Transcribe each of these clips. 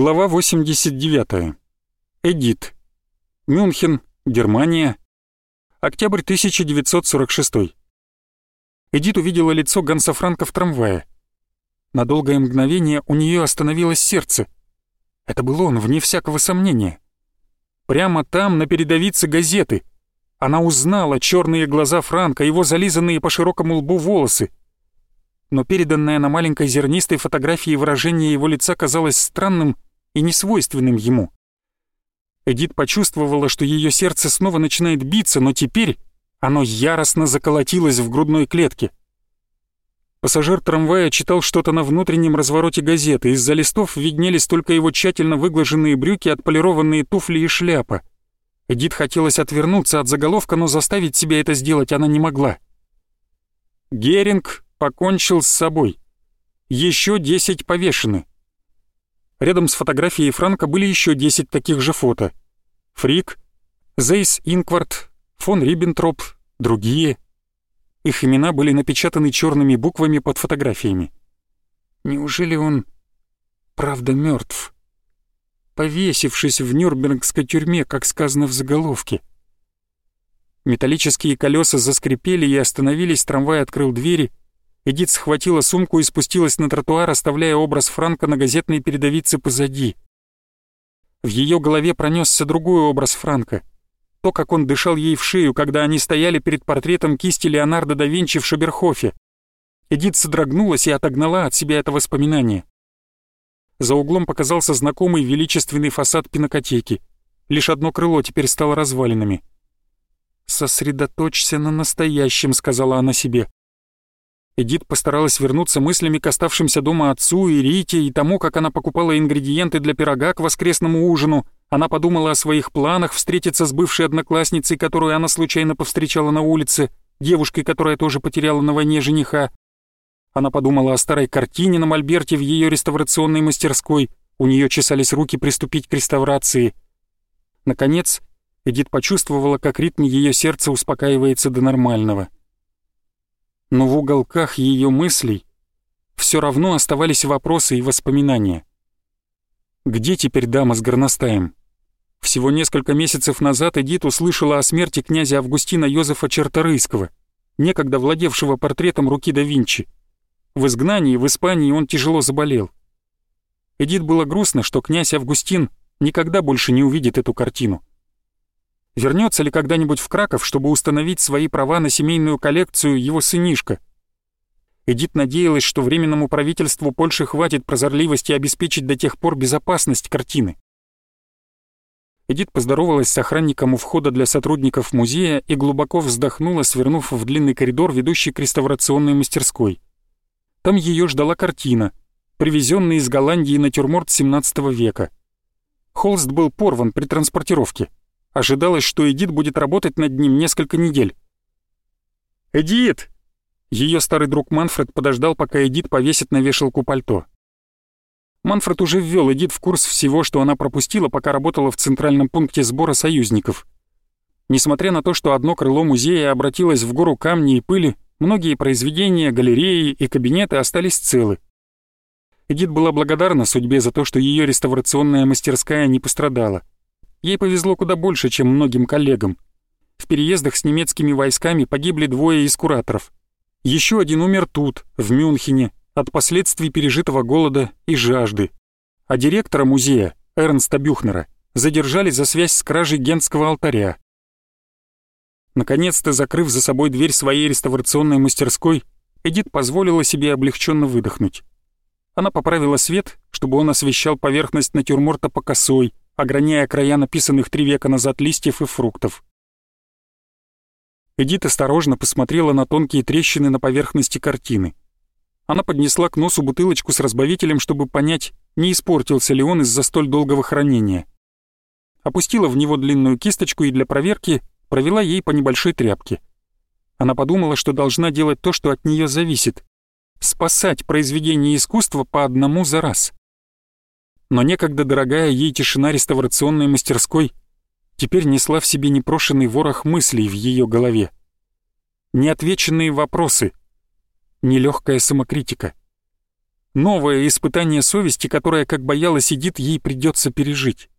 Глава 89. Эдит. Мюнхен, Германия. Октябрь 1946. Эдит увидела лицо Ганса Франка в трамвае. На долгое мгновение у нее остановилось сердце. Это был он, вне всякого сомнения. Прямо там, на передовице газеты. Она узнала черные глаза Франка, его зализанные по широкому лбу волосы, но переданное на маленькой зернистой фотографии выражение его лица казалось странным и несвойственным ему. Эдит почувствовала, что ее сердце снова начинает биться, но теперь оно яростно заколотилось в грудной клетке. Пассажир трамвая читал что-то на внутреннем развороте газеты. Из-за листов виднелись только его тщательно выглаженные брюки, отполированные туфли и шляпа. Эдит хотелось отвернуться от заголовка, но заставить себя это сделать она не могла. Геринг покончил с собой. Еще десять повешены. Рядом с фотографией Франка были еще десять таких же фото. Фрик, Зейс Инкварт, фон Риббентроп, другие. Их имена были напечатаны черными буквами под фотографиями. Неужели он правда мертв? Повесившись в Нюрнбергской тюрьме, как сказано в заголовке. Металлические колеса заскрипели и остановились, трамвай открыл двери — Эдит схватила сумку и спустилась на тротуар, оставляя образ Франка на газетной передовице позади. В ее голове пронесся другой образ Франка. То, как он дышал ей в шею, когда они стояли перед портретом кисти Леонардо да Винчи в Шаберхофе. Эдит содрогнулась и отогнала от себя это воспоминание. За углом показался знакомый величественный фасад пинокотеки. Лишь одно крыло теперь стало развалинами. «Сосредоточься на настоящем», — сказала она себе. Эдит постаралась вернуться мыслями к оставшимся дома отцу и Рите и тому, как она покупала ингредиенты для пирога к воскресному ужину. Она подумала о своих планах встретиться с бывшей одноклассницей, которую она случайно повстречала на улице, девушкой, которая тоже потеряла на войне жениха. Она подумала о старой картине на мольберте в ее реставрационной мастерской. У нее чесались руки приступить к реставрации. Наконец, Эдит почувствовала, как ритм ее сердца успокаивается до нормального но в уголках ее мыслей все равно оставались вопросы и воспоминания. Где теперь дама с горностаем? Всего несколько месяцев назад Эдит услышала о смерти князя Августина Йозефа Черторийского, некогда владевшего портретом руки да Винчи. В изгнании в Испании он тяжело заболел. Эдит было грустно, что князь Августин никогда больше не увидит эту картину. Вернется ли когда-нибудь в Краков, чтобы установить свои права на семейную коллекцию его сынишка? Эдит надеялась, что Временному правительству Польши хватит прозорливости обеспечить до тех пор безопасность картины. Эдит поздоровалась с охранником у входа для сотрудников музея и глубоко вздохнула, свернув в длинный коридор, ведущий к реставрационной мастерской. Там ее ждала картина, привезенный из Голландии натюрморт XVII века. Холст был порван при транспортировке. Ожидалось, что Эдит будет работать над ним несколько недель. «Эдит!» Ее старый друг Манфред подождал, пока Эдит повесит на вешалку пальто. Манфред уже ввел Эдит в курс всего, что она пропустила, пока работала в центральном пункте сбора союзников. Несмотря на то, что одно крыло музея обратилось в гору камней и пыли, многие произведения, галереи и кабинеты остались целы. Эдит была благодарна судьбе за то, что ее реставрационная мастерская не пострадала. Ей повезло куда больше, чем многим коллегам. В переездах с немецкими войсками погибли двое из кураторов. Еще один умер тут, в Мюнхене, от последствий пережитого голода и жажды. А директора музея, Эрнста Бюхнера, задержали за связь с кражей генского алтаря. Наконец-то, закрыв за собой дверь своей реставрационной мастерской, Эдит позволила себе облегченно выдохнуть. Она поправила свет, чтобы он освещал поверхность натюрморта по косой, ограняя края написанных три века назад листьев и фруктов. Эдит осторожно посмотрела на тонкие трещины на поверхности картины. Она поднесла к носу бутылочку с разбавителем, чтобы понять, не испортился ли он из-за столь долгого хранения. Опустила в него длинную кисточку и для проверки провела ей по небольшой тряпке. Она подумала, что должна делать то, что от нее зависит — спасать произведение искусства по одному за раз но некогда дорогая ей тишина реставрационной мастерской теперь несла в себе непрошенный ворох мыслей в ее голове. Неотвеченные вопросы, нелегкая самокритика. Новое испытание совести, которое, как боялась Эдит, ей придется пережить.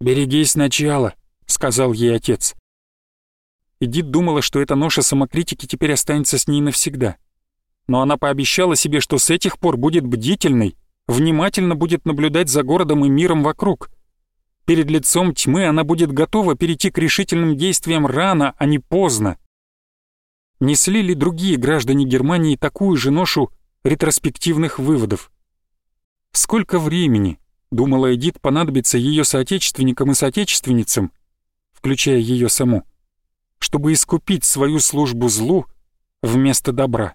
«Берегись начала», — сказал ей отец. Эдит думала, что эта ноша самокритики теперь останется с ней навсегда. Но она пообещала себе, что с этих пор будет бдительной, внимательно будет наблюдать за городом и миром вокруг. Перед лицом тьмы она будет готова перейти к решительным действиям рано, а не поздно. Несли ли другие граждане Германии такую же ношу ретроспективных выводов? Сколько времени, думала Эдит, понадобится ее соотечественникам и соотечественницам, включая ее саму, чтобы искупить свою службу злу вместо добра?